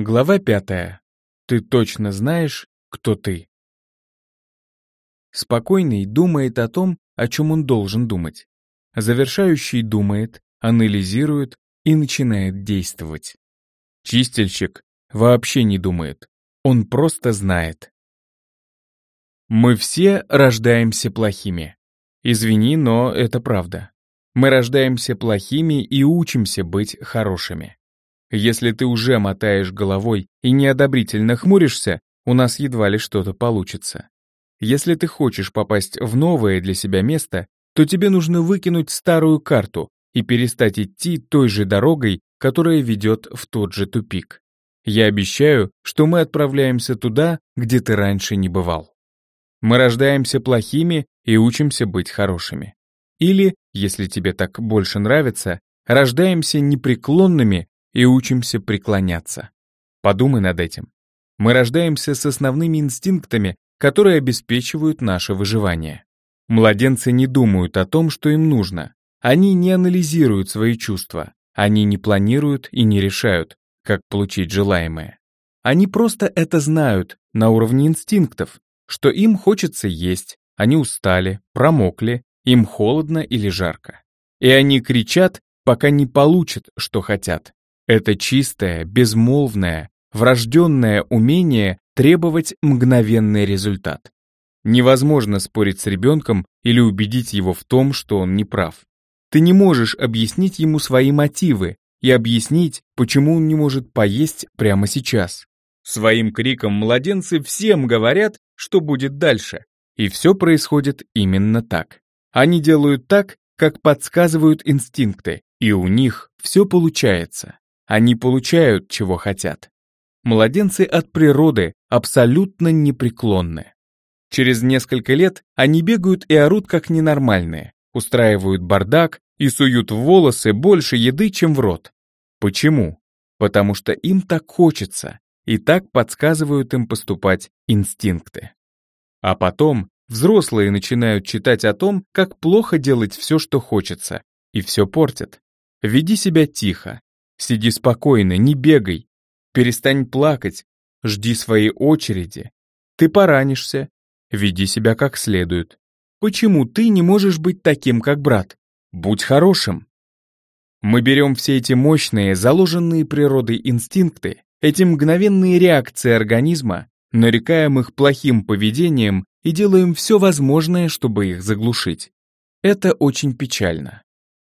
Глава пятая. Ты точно знаешь, кто ты. Спокойный думает о том, о чем он должен думать. Завершающий думает, анализирует и начинает действовать. Чистильщик вообще не думает, он просто знает. Мы все рождаемся плохими. Извини, но это правда. Мы рождаемся плохими и учимся быть хорошими. Если ты уже мотаешь головой и неодобрительно хмуришься, у нас едва ли что-то получится. Если ты хочешь попасть в новое для себя место, то тебе нужно выкинуть старую карту и перестать идти той же дорогой, которая ведет в тот же тупик. Я обещаю, что мы отправляемся туда, где ты раньше не бывал. Мы рождаемся плохими и учимся быть хорошими. Или, если тебе так больше нравится, рождаемся непреклонными и учимся преклоняться. Подумай над этим. Мы рождаемся с основными инстинктами, которые обеспечивают наше выживание. Младенцы не думают о том, что им нужно. Они не анализируют свои чувства. Они не планируют и не решают, как получить желаемое. Они просто это знают на уровне инстинктов, что им хочется есть, они устали, промокли, им холодно или жарко. И они кричат, пока не получат, что хотят. Это чистое, безмолвное, врожденное умение требовать мгновенный результат. Невозможно спорить с ребенком или убедить его в том, что он не прав. Ты не можешь объяснить ему свои мотивы и объяснить, почему он не может поесть прямо сейчас. Своим криком младенцы всем говорят, что будет дальше. И все происходит именно так. Они делают так, как подсказывают инстинкты, и у них все получается. Они получают, чего хотят. Младенцы от природы абсолютно непреклонны. Через несколько лет они бегают и орут как ненормальные, устраивают бардак и суют в волосы больше еды, чем в рот. Почему? Потому что им так хочется, и так подсказывают им поступать инстинкты. А потом взрослые начинают читать о том, как плохо делать все, что хочется, и все портят. Веди себя тихо, Сиди спокойно, не бегай. Перестань плакать, жди своей очереди. Ты поранишься, веди себя как следует. Почему ты не можешь быть таким, как брат? Будь хорошим. Мы берем все эти мощные, заложенные природой инстинкты, эти мгновенные реакции организма, нарекаем их плохим поведением и делаем все возможное, чтобы их заглушить. Это очень печально.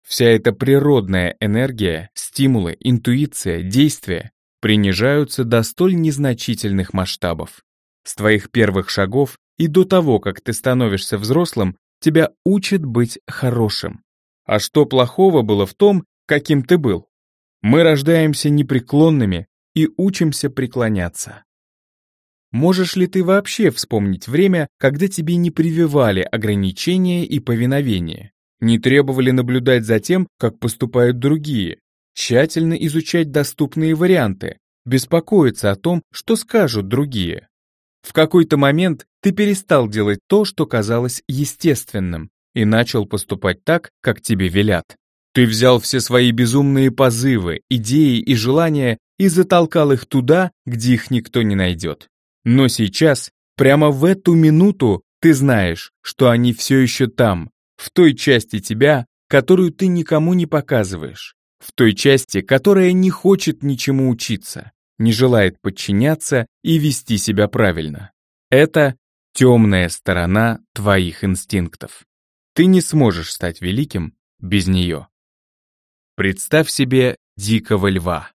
Вся эта природная энергия, стимулы, интуиция, действия принижаются до столь незначительных масштабов. С твоих первых шагов и до того, как ты становишься взрослым, тебя учат быть хорошим. А что плохого было в том, каким ты был? Мы рождаемся непреклонными и учимся преклоняться. Можешь ли ты вообще вспомнить время, когда тебе не прививали ограничения и повиновение? Не требовали наблюдать за тем, как поступают другие, тщательно изучать доступные варианты, беспокоиться о том, что скажут другие. В какой-то момент ты перестал делать то, что казалось естественным, и начал поступать так, как тебе велят. Ты взял все свои безумные позывы, идеи и желания и затолкал их туда, где их никто не найдет. Но сейчас, прямо в эту минуту, ты знаешь, что они все еще там, в той части тебя, которую ты никому не показываешь, в той части, которая не хочет ничему учиться, не желает подчиняться и вести себя правильно. Это темная сторона твоих инстинктов. Ты не сможешь стать великим без нее. Представь себе дикого льва.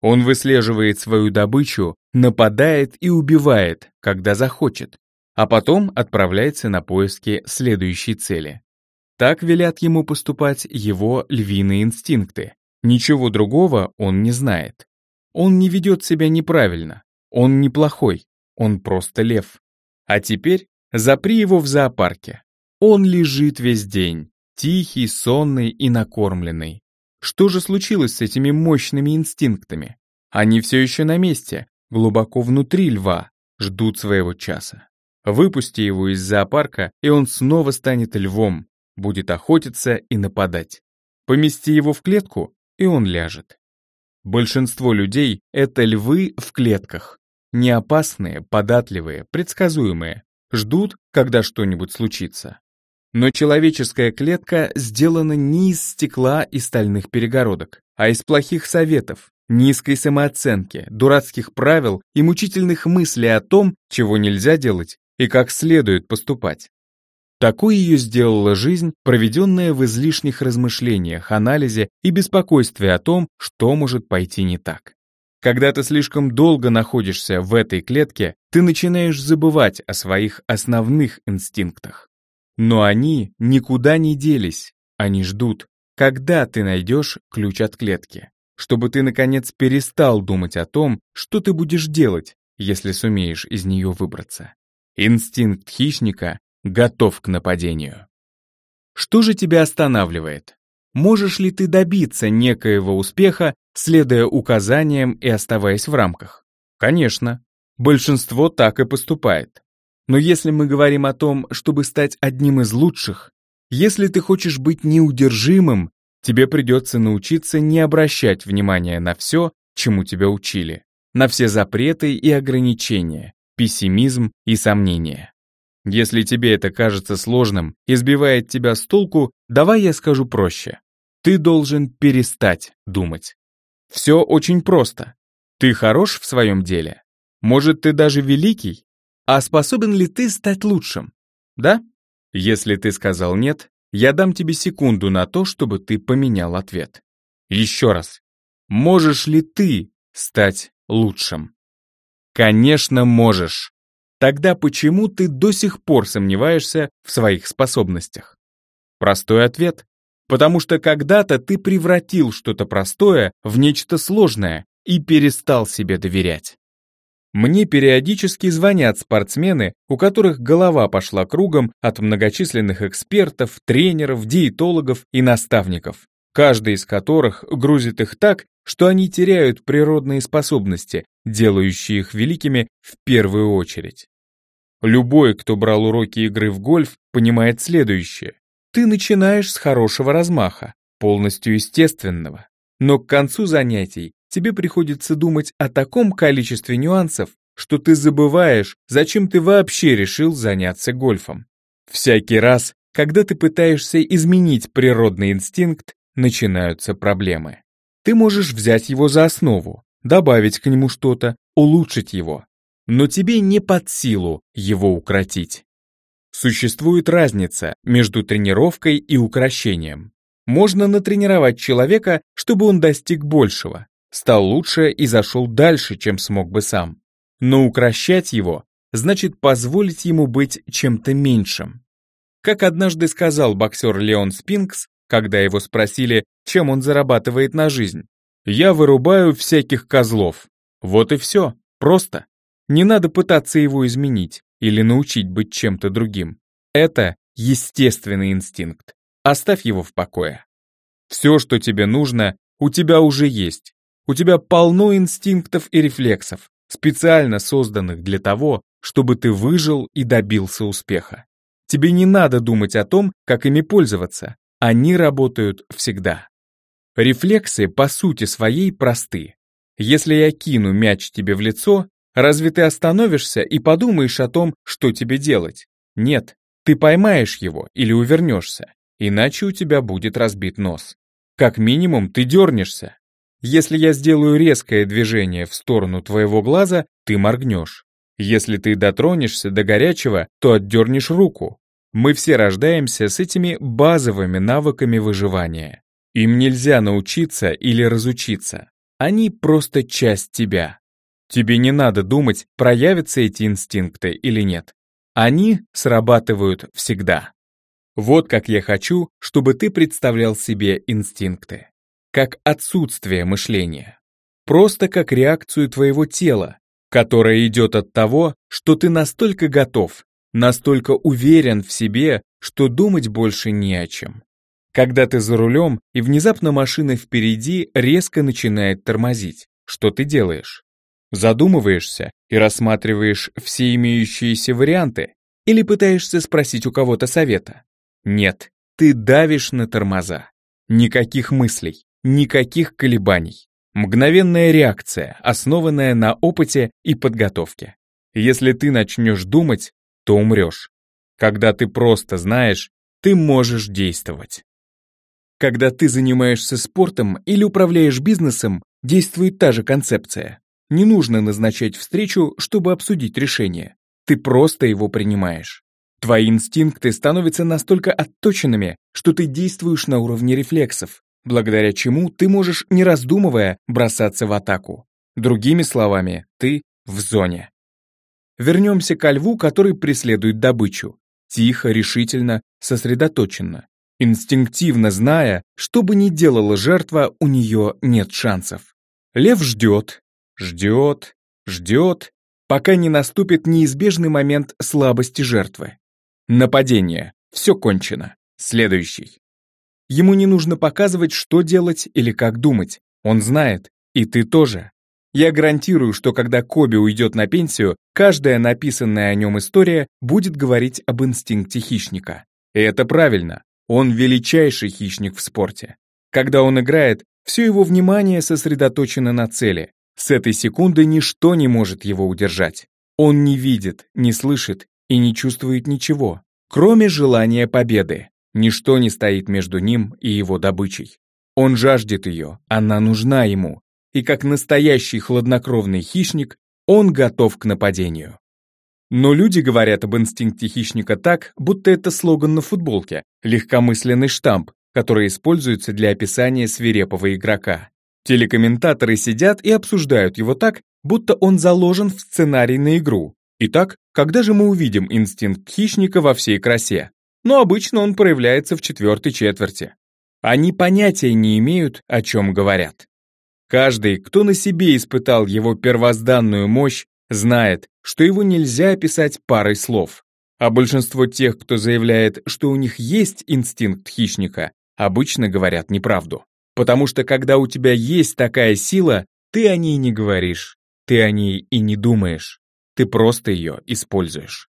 Он выслеживает свою добычу, нападает и убивает, когда захочет, а потом отправляется на поиски следующей цели. Так велят ему поступать его львиные инстинкты. Ничего другого он не знает. Он не ведет себя неправильно. Он неплохой. Он просто лев. А теперь запри его в зоопарке. Он лежит весь день, тихий, сонный и накормленный. Что же случилось с этими мощными инстинктами? Они все еще на месте, глубоко внутри льва, ждут своего часа. Выпусти его из зоопарка, и он снова станет львом, будет охотиться и нападать. Помести его в клетку, и он ляжет. Большинство людей — это львы в клетках. Не опасные, податливые, предсказуемые. Ждут, когда что-нибудь случится. Но человеческая клетка сделана не из стекла и стальных перегородок, а из плохих советов, низкой самооценки, дурацких правил и мучительных мыслей о том, чего нельзя делать и как следует поступать. Такой ее сделала жизнь, проведенная в излишних размышлениях, анализе и беспокойстве о том, что может пойти не так. Когда ты слишком долго находишься в этой клетке, ты начинаешь забывать о своих основных инстинктах. Но они никуда не делись, они ждут, когда ты найдешь ключ от клетки, чтобы ты, наконец, перестал думать о том, что ты будешь делать, если сумеешь из нее выбраться. Инстинкт хищника готов к нападению. Что же тебя останавливает? Можешь ли ты добиться некоего успеха, следуя указаниям и оставаясь в рамках? Конечно, большинство так и поступает. Но если мы говорим о том, чтобы стать одним из лучших, если ты хочешь быть неудержимым, тебе придется научиться не обращать внимания на все, чему тебя учили, на все запреты и ограничения, пессимизм и сомнения. Если тебе это кажется сложным и сбивает тебя с толку, давай я скажу проще. Ты должен перестать думать. Все очень просто. Ты хорош в своем деле? Может, ты даже великий? А способен ли ты стать лучшим? Да? Если ты сказал нет, я дам тебе секунду на то, чтобы ты поменял ответ. Еще раз. Можешь ли ты стать лучшим? Конечно, можешь. Тогда почему ты до сих пор сомневаешься в своих способностях? Простой ответ. Потому что когда-то ты превратил что-то простое в нечто сложное и перестал себе доверять. Мне периодически звонят спортсмены, у которых голова пошла кругом от многочисленных экспертов, тренеров, диетологов и наставников, каждый из которых грузит их так, что они теряют природные способности, делающие их великими в первую очередь. Любой, кто брал уроки игры в гольф, понимает следующее. Ты начинаешь с хорошего размаха, полностью естественного. Но к концу занятий тебе приходится думать о таком количестве нюансов, что ты забываешь, зачем ты вообще решил заняться гольфом. Всякий раз, когда ты пытаешься изменить природный инстинкт, начинаются проблемы. Ты можешь взять его за основу, добавить к нему что-то, улучшить его. Но тебе не под силу его укротить. Существует разница между тренировкой и укрощением. Можно натренировать человека, чтобы он достиг большего, стал лучше и зашел дальше, чем смог бы сам. Но укращать его значит позволить ему быть чем-то меньшим. Как однажды сказал боксер Леон Спинкс, когда его спросили, чем он зарабатывает на жизнь. «Я вырубаю всяких козлов». Вот и все, просто. Не надо пытаться его изменить или научить быть чем-то другим. Это естественный инстинкт. Оставь его в покое. Все, что тебе нужно, у тебя уже есть. У тебя полно инстинктов и рефлексов, специально созданных для того, чтобы ты выжил и добился успеха. Тебе не надо думать о том, как ими пользоваться. Они работают всегда. Рефлексы по сути своей просты. Если я кину мяч тебе в лицо, разве ты остановишься и подумаешь о том, что тебе делать? Нет, ты поймаешь его или увернешься, иначе у тебя будет разбит нос. Как минимум ты дернешься. Если я сделаю резкое движение в сторону твоего глаза, ты моргнешь. Если ты дотронешься до горячего, то отдернешь руку. Мы все рождаемся с этими базовыми навыками выживания. Им нельзя научиться или разучиться. Они просто часть тебя. Тебе не надо думать, проявятся эти инстинкты или нет. Они срабатывают всегда. Вот как я хочу, чтобы ты представлял себе инстинкты. Как отсутствие мышления. Просто как реакцию твоего тела, которая идет от того, что ты настолько готов, настолько уверен в себе, что думать больше не о чем. Когда ты за рулем, и внезапно машина впереди резко начинает тормозить, что ты делаешь? Задумываешься и рассматриваешь все имеющиеся варианты или пытаешься спросить у кого-то совета? Нет, ты давишь на тормоза. Никаких мыслей, никаких колебаний. Мгновенная реакция, основанная на опыте и подготовке. Если ты начнешь думать, то умрешь. Когда ты просто знаешь, ты можешь действовать. Когда ты занимаешься спортом или управляешь бизнесом, действует та же концепция. Не нужно назначать встречу, чтобы обсудить решение. Ты просто его принимаешь. Твои инстинкты становятся настолько отточенными, что ты действуешь на уровне рефлексов, благодаря чему ты можешь, не раздумывая, бросаться в атаку. Другими словами, ты в зоне. Вернемся ко льву, который преследует добычу. Тихо, решительно, сосредоточенно. Инстинктивно зная, что бы ни делала жертва, у нее нет шансов. Лев ждет, ждет, ждет, пока не наступит неизбежный момент слабости жертвы. Нападение. Все кончено. Следующий. Ему не нужно показывать, что делать или как думать. Он знает, и ты тоже. Я гарантирую, что когда Коби уйдет на пенсию, каждая написанная о нем история будет говорить об инстинкте хищника. И это правильно. Он величайший хищник в спорте. Когда он играет, все его внимание сосредоточено на цели. С этой секунды ничто не может его удержать. Он не видит, не слышит и не чувствует ничего, кроме желания победы. Ничто не стоит между ним и его добычей. Он жаждет ее, она нужна ему, и как настоящий хладнокровный хищник, он готов к нападению. Но люди говорят об инстинкте хищника так, будто это слоган на футболке, легкомысленный штамп, который используется для описания свирепого игрока. Телекомментаторы сидят и обсуждают его так, будто он заложен в сценарий на игру. Итак, когда же мы увидим инстинкт хищника во всей красе? Но обычно он проявляется в четвертой четверти. Они понятия не имеют, о чем говорят. Каждый, кто на себе испытал его первозданную мощь, знает, что его нельзя описать парой слов. А большинство тех, кто заявляет, что у них есть инстинкт хищника, обычно говорят неправду. Потому что когда у тебя есть такая сила, ты о ней не говоришь, ты о ней и не думаешь, ты просто ее используешь.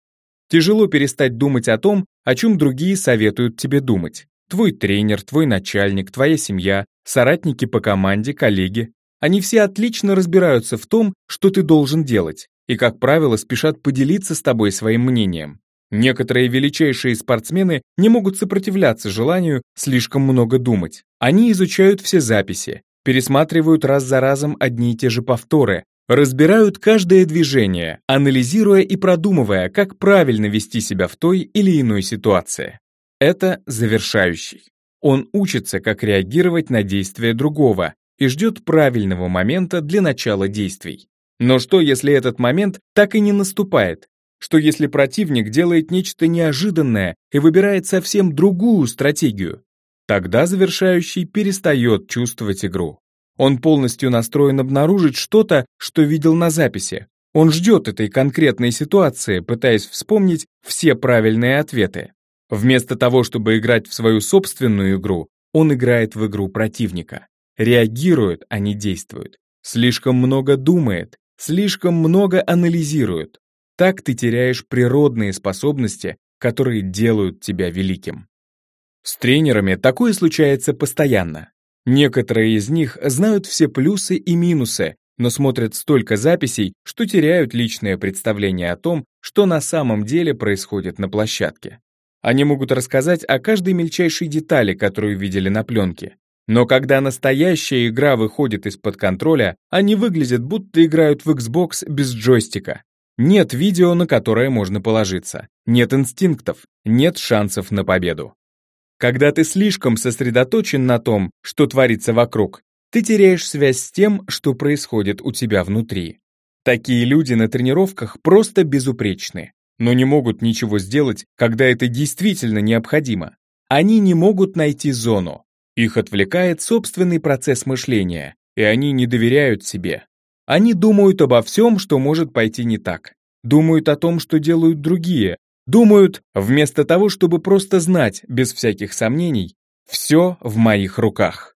Тяжело перестать думать о том, о чем другие советуют тебе думать. Твой тренер, твой начальник, твоя семья, соратники по команде, коллеги. Они все отлично разбираются в том, что ты должен делать, и, как правило, спешат поделиться с тобой своим мнением. Некоторые величайшие спортсмены не могут сопротивляться желанию слишком много думать. Они изучают все записи, пересматривают раз за разом одни и те же повторы, разбирают каждое движение, анализируя и продумывая, как правильно вести себя в той или иной ситуации. Это завершающий. Он учится, как реагировать на действия другого и ждет правильного момента для начала действий. Но что, если этот момент так и не наступает? Что если противник делает нечто неожиданное и выбирает совсем другую стратегию? Тогда завершающий перестает чувствовать игру. Он полностью настроен обнаружить что-то, что видел на записи. Он ждет этой конкретной ситуации, пытаясь вспомнить все правильные ответы. Вместо того, чтобы играть в свою собственную игру, он играет в игру противника. Реагирует, а не действует. Слишком много думает, слишком много анализирует. Так ты теряешь природные способности, которые делают тебя великим. С тренерами такое случается постоянно. Некоторые из них знают все плюсы и минусы, но смотрят столько записей, что теряют личное представление о том, что на самом деле происходит на площадке. Они могут рассказать о каждой мельчайшей детали, которую видели на пленке. Но когда настоящая игра выходит из-под контроля, они выглядят, будто играют в Xbox без джойстика. Нет видео, на которое можно положиться. Нет инстинктов, нет шансов на победу. Когда ты слишком сосредоточен на том, что творится вокруг, ты теряешь связь с тем, что происходит у тебя внутри. Такие люди на тренировках просто безупречны, но не могут ничего сделать, когда это действительно необходимо. Они не могут найти зону. Их отвлекает собственный процесс мышления, и они не доверяют себе. Они думают обо всем, что может пойти не так. Думают о том, что делают другие, Думают, вместо того, чтобы просто знать, без всяких сомнений, все в моих руках.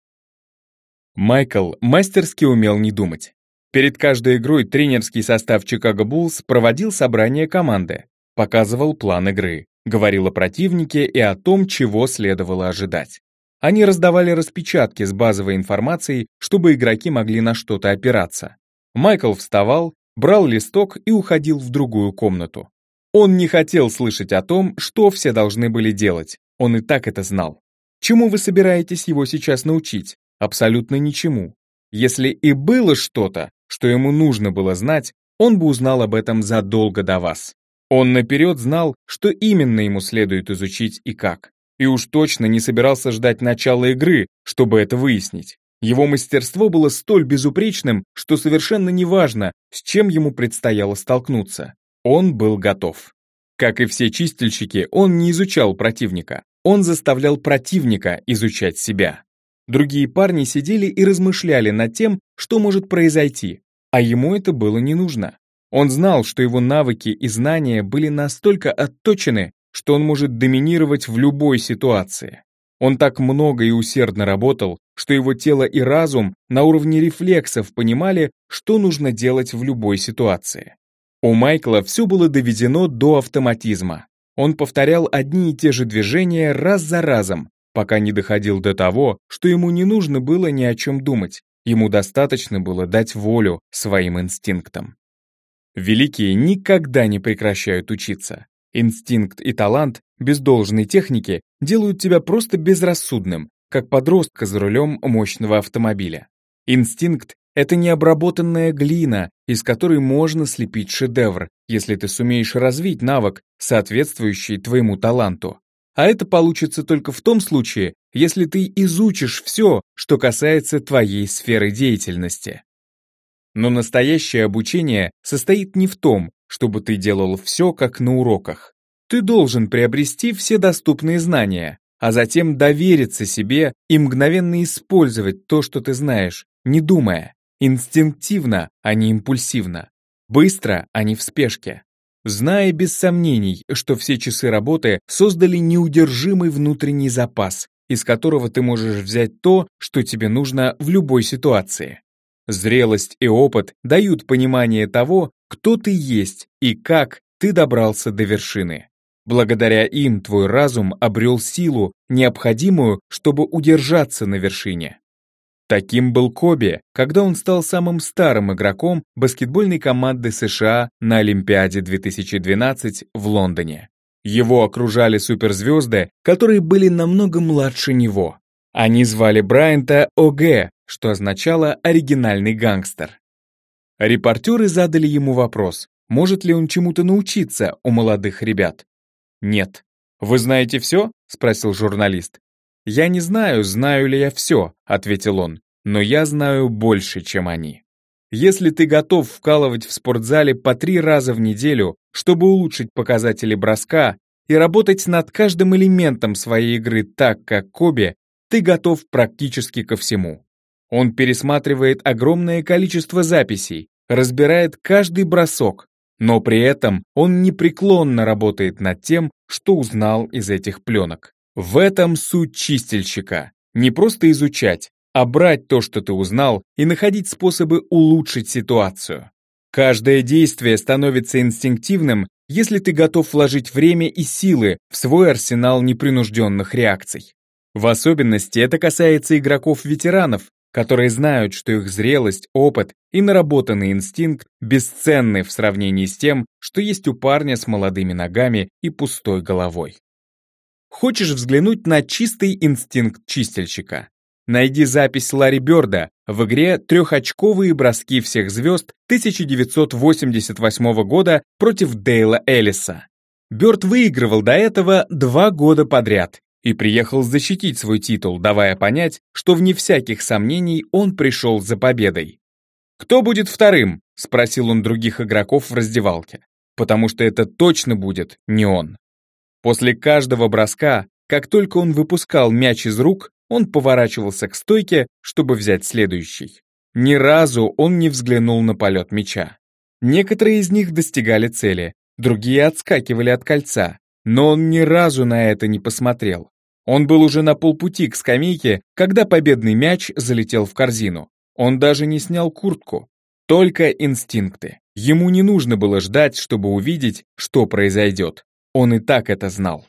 Майкл мастерски умел не думать. Перед каждой игрой тренерский состав Чикаго Буллс проводил собрание команды, показывал план игры, говорил о противнике и о том, чего следовало ожидать. Они раздавали распечатки с базовой информацией, чтобы игроки могли на что-то опираться. Майкл вставал, брал листок и уходил в другую комнату. Он не хотел слышать о том, что все должны были делать, он и так это знал. Чему вы собираетесь его сейчас научить? Абсолютно ничему. Если и было что-то, что ему нужно было знать, он бы узнал об этом задолго до вас. Он наперед знал, что именно ему следует изучить и как. И уж точно не собирался ждать начала игры, чтобы это выяснить. Его мастерство было столь безупречным, что совершенно неважно, с чем ему предстояло столкнуться. Он был готов. Как и все чистильщики, он не изучал противника. Он заставлял противника изучать себя. Другие парни сидели и размышляли над тем, что может произойти, а ему это было не нужно. Он знал, что его навыки и знания были настолько отточены, что он может доминировать в любой ситуации. Он так много и усердно работал, что его тело и разум на уровне рефлексов понимали, что нужно делать в любой ситуации. У Майкла все было доведено до автоматизма. Он повторял одни и те же движения раз за разом, пока не доходил до того, что ему не нужно было ни о чем думать, ему достаточно было дать волю своим инстинктам. Великие никогда не прекращают учиться. Инстинкт и талант без должной техники делают тебя просто безрассудным, как подростка за рулем мощного автомобиля. Инстинкт — это необработанная глина, из которой можно слепить шедевр, если ты сумеешь развить навык, соответствующий твоему таланту. А это получится только в том случае, если ты изучишь все, что касается твоей сферы деятельности. Но настоящее обучение состоит не в том, чтобы ты делал все, как на уроках. Ты должен приобрести все доступные знания, а затем довериться себе и мгновенно использовать то, что ты знаешь, не думая, инстинктивно, а не импульсивно, быстро, а не в спешке. Зная без сомнений, что все часы работы создали неудержимый внутренний запас, из которого ты можешь взять то, что тебе нужно в любой ситуации. Зрелость и опыт дают понимание того, кто ты есть и как ты добрался до вершины. Благодаря им твой разум обрел силу, необходимую, чтобы удержаться на вершине. Таким был Коби, когда он стал самым старым игроком баскетбольной команды США на Олимпиаде 2012 в Лондоне. Его окружали суперзвезды, которые были намного младше него. Они звали Брайанта ОГ, что означало «оригинальный гангстер». Репортеры задали ему вопрос, может ли он чему-то научиться у молодых ребят. «Нет». «Вы знаете все?» — спросил журналист. «Я не знаю, знаю ли я все», — ответил он, «но я знаю больше, чем они». Если ты готов вкалывать в спортзале по три раза в неделю, чтобы улучшить показатели броска и работать над каждым элементом своей игры так, как Коби, ты готов практически ко всему. Он пересматривает огромное количество записей, разбирает каждый бросок, но при этом он непреклонно работает над тем, что узнал из этих пленок. В этом суть чистильщика. Не просто изучать, а брать то, что ты узнал, и находить способы улучшить ситуацию. Каждое действие становится инстинктивным, если ты готов вложить время и силы в свой арсенал непринужденных реакций. В особенности это касается игроков-ветеранов, которые знают, что их зрелость, опыт и наработанный инстинкт бесценны в сравнении с тем, что есть у парня с молодыми ногами и пустой головой. Хочешь взглянуть на чистый инстинкт чистильщика? Найди запись Ларри Бёрда в игре «Трехочковые броски всех звезд» 1988 года против Дейла Эллиса. Бёрд выигрывал до этого два года подряд и приехал защитить свой титул, давая понять, что вне всяких сомнений он пришел за победой. «Кто будет вторым?» — спросил он других игроков в раздевалке. «Потому что это точно будет не он». После каждого броска, как только он выпускал мяч из рук, он поворачивался к стойке, чтобы взять следующий. Ни разу он не взглянул на полет мяча. Некоторые из них достигали цели, другие отскакивали от кольца, но он ни разу на это не посмотрел. Он был уже на полпути к скамейке, когда победный мяч залетел в корзину. Он даже не снял куртку. Только инстинкты. Ему не нужно было ждать, чтобы увидеть, что произойдет. Он и так это знал.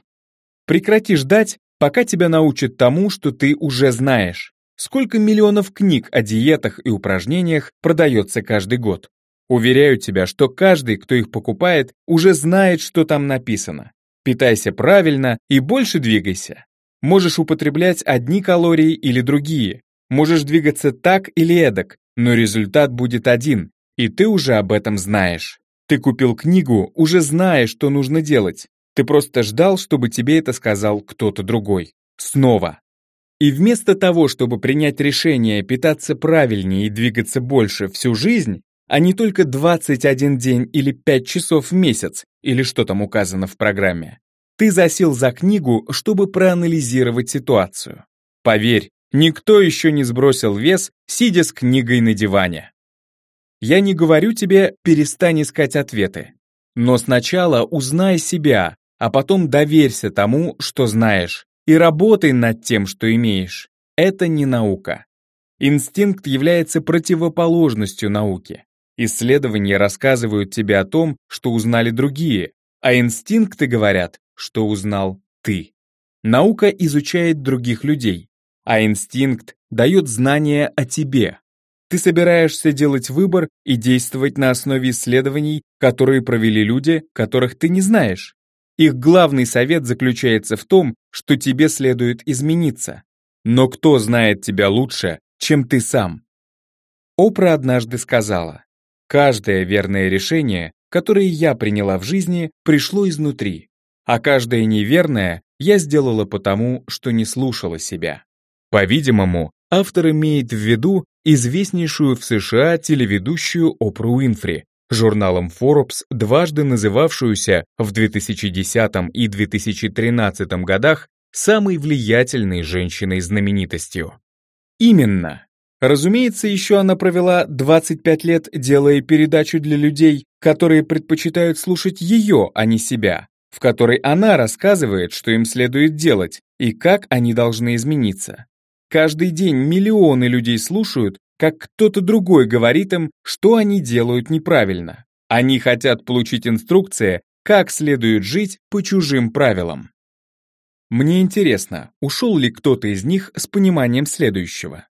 Прекрати ждать, пока тебя научат тому, что ты уже знаешь. Сколько миллионов книг о диетах и упражнениях продается каждый год? Уверяю тебя, что каждый, кто их покупает, уже знает, что там написано. Питайся правильно и больше двигайся. Можешь употреблять одни калории или другие. Можешь двигаться так или эдак, но результат будет один, и ты уже об этом знаешь. Ты купил книгу, уже зная, что нужно делать. Ты просто ждал, чтобы тебе это сказал кто-то другой. Снова. И вместо того, чтобы принять решение питаться правильнее и двигаться больше всю жизнь, а не только 21 день или 5 часов в месяц, или что там указано в программе, ты засел за книгу, чтобы проанализировать ситуацию. Поверь, никто еще не сбросил вес, сидя с книгой на диване. Я не говорю тебе «перестань искать ответы». Но сначала узнай себя, а потом доверься тому, что знаешь, и работай над тем, что имеешь. Это не наука. Инстинкт является противоположностью науки. Исследования рассказывают тебе о том, что узнали другие, а инстинкты говорят, что узнал ты. Наука изучает других людей, а инстинкт дает знания о тебе. Ты собираешься делать выбор и действовать на основе исследований, которые провели люди, которых ты не знаешь. Их главный совет заключается в том, что тебе следует измениться. Но кто знает тебя лучше, чем ты сам? Опра однажды сказала, «Каждое верное решение, которое я приняла в жизни, пришло изнутри, а каждое неверное я сделала потому, что не слушала себя». По-видимому, автор имеет в виду известнейшую в США телеведущую Опру Уинфри, журналом Forbes дважды называвшуюся в 2010 и 2013 годах самой влиятельной женщиной-знаменитостью. Именно. Разумеется, еще она провела 25 лет, делая передачу для людей, которые предпочитают слушать ее, а не себя, в которой она рассказывает, что им следует делать и как они должны измениться. Каждый день миллионы людей слушают, как кто-то другой говорит им, что они делают неправильно. Они хотят получить инструкции, как следует жить по чужим правилам. Мне интересно, ушел ли кто-то из них с пониманием следующего.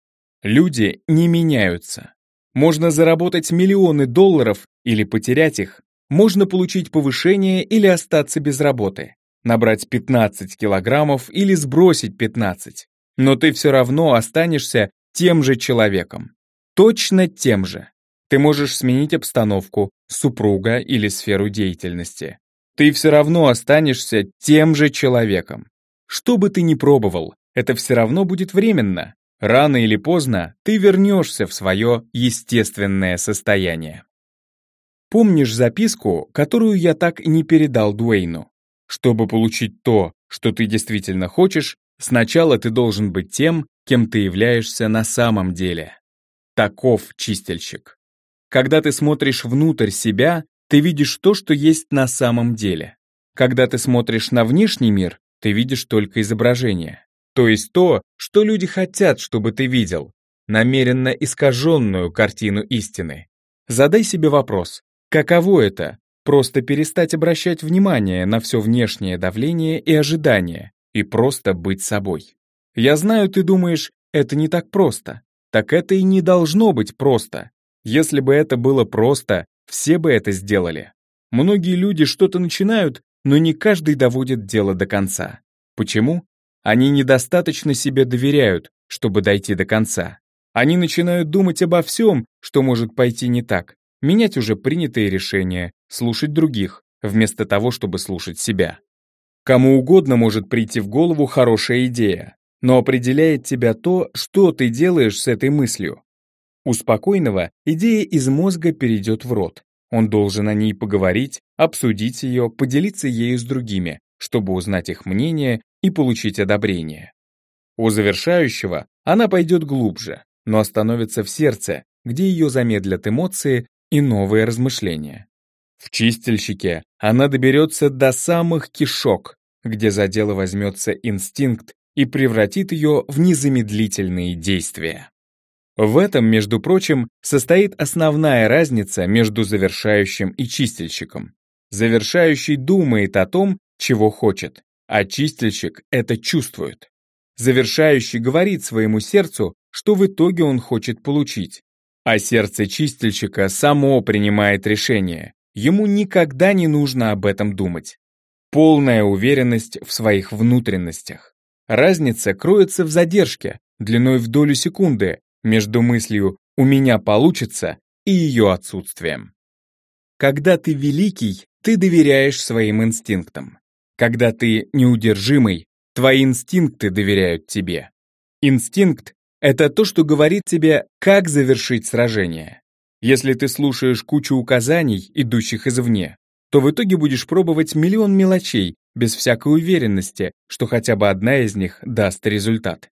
Люди не меняются. Можно заработать миллионы долларов или потерять их. Можно получить повышение или остаться без работы. Набрать 15 килограммов или сбросить 15. Но ты все равно останешься тем же человеком. Точно тем же. Ты можешь сменить обстановку, супруга или сферу деятельности. Ты все равно останешься тем же человеком. Что бы ты ни пробовал, это все равно будет временно. Рано или поздно ты вернешься в свое естественное состояние. Помнишь записку, которую я так и не передал Дуэйну? Чтобы получить то, что ты действительно хочешь, сначала ты должен быть тем, кем ты являешься на самом деле. Таков чистильщик. Когда ты смотришь внутрь себя, ты видишь то, что есть на самом деле. Когда ты смотришь на внешний мир, ты видишь только изображение. То есть то, что люди хотят, чтобы ты видел, намеренно искаженную картину истины. Задай себе вопрос, каково это — просто перестать обращать внимание на все внешнее давление и ожидания и просто быть собой. Я знаю, ты думаешь, это не так просто так это и не должно быть просто. Если бы это было просто, все бы это сделали. Многие люди что-то начинают, но не каждый доводит дело до конца. Почему? Они недостаточно себе доверяют, чтобы дойти до конца. Они начинают думать обо всем, что может пойти не так, менять уже принятые решения, слушать других, вместо того, чтобы слушать себя. Кому угодно может прийти в голову хорошая идея, но определяет тебя то, что ты делаешь с этой мыслью. У спокойного идея из мозга перейдет в рот. Он должен о ней поговорить, обсудить ее, поделиться ею с другими, чтобы узнать их мнение и получить одобрение. У завершающего она пойдет глубже, но остановится в сердце, где ее замедлят эмоции и новые размышления. В чистильщике она доберется до самых кишок, где за дело возьмется инстинкт и превратит ее в незамедлительные действия. В этом, между прочим, состоит основная разница между завершающим и чистильщиком. Завершающий думает о том, чего хочет, а чистильщик это чувствует. Завершающий говорит своему сердцу, что в итоге он хочет получить. А сердце чистильщика само принимает решение. Ему никогда не нужно об этом думать. Полная уверенность в своих внутренностях. Разница кроется в задержке, длиной в долю секунды, между мыслью «у меня получится» и ее отсутствием. Когда ты великий, ты доверяешь своим инстинктам. Когда ты неудержимый, твои инстинкты доверяют тебе. Инстинкт — это то, что говорит тебе, как завершить сражение. Если ты слушаешь кучу указаний, идущих извне, то в итоге будешь пробовать миллион мелочей, без всякой уверенности, что хотя бы одна из них даст результат.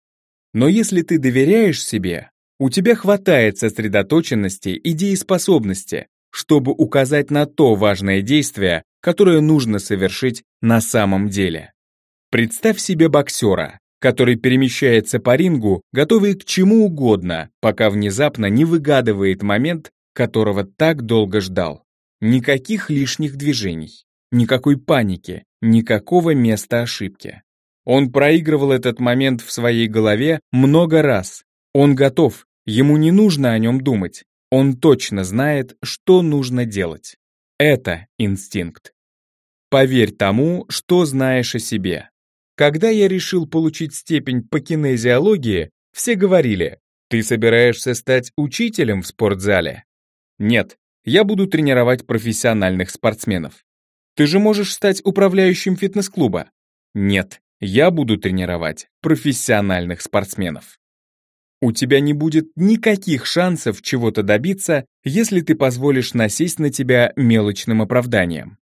Но если ты доверяешь себе, у тебя хватает сосредоточенности и дееспособности, чтобы указать на то важное действие, которое нужно совершить на самом деле. Представь себе боксера, который перемещается по рингу, готовый к чему угодно, пока внезапно не выгадывает момент, которого так долго ждал. Никаких лишних движений, никакой паники, никакого места ошибки. Он проигрывал этот момент в своей голове много раз. Он готов, ему не нужно о нем думать. Он точно знает, что нужно делать. Это инстинкт. Поверь тому, что знаешь о себе. Когда я решил получить степень по кинезиологии, все говорили, ты собираешься стать учителем в спортзале? Нет, я буду тренировать профессиональных спортсменов. Ты же можешь стать управляющим фитнес-клуба. Нет, я буду тренировать профессиональных спортсменов. У тебя не будет никаких шансов чего-то добиться, если ты позволишь насесть на тебя мелочным оправданием.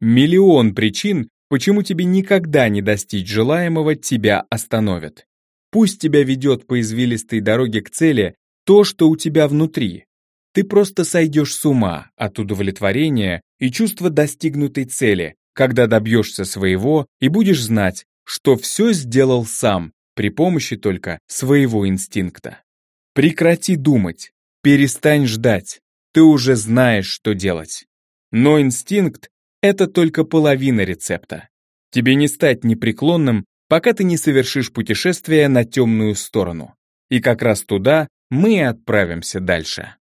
Миллион причин, почему тебе никогда не достичь желаемого, тебя остановят. Пусть тебя ведет по извилистой дороге к цели то, что у тебя внутри. Ты просто сойдешь с ума от удовлетворения и чувства достигнутой цели, когда добьешься своего и будешь знать, что все сделал сам, при помощи только своего инстинкта. Прекрати думать, перестань ждать, ты уже знаешь, что делать. Но инстинкт — это только половина рецепта. Тебе не стать непреклонным, пока ты не совершишь путешествие на темную сторону. И как раз туда мы и отправимся дальше.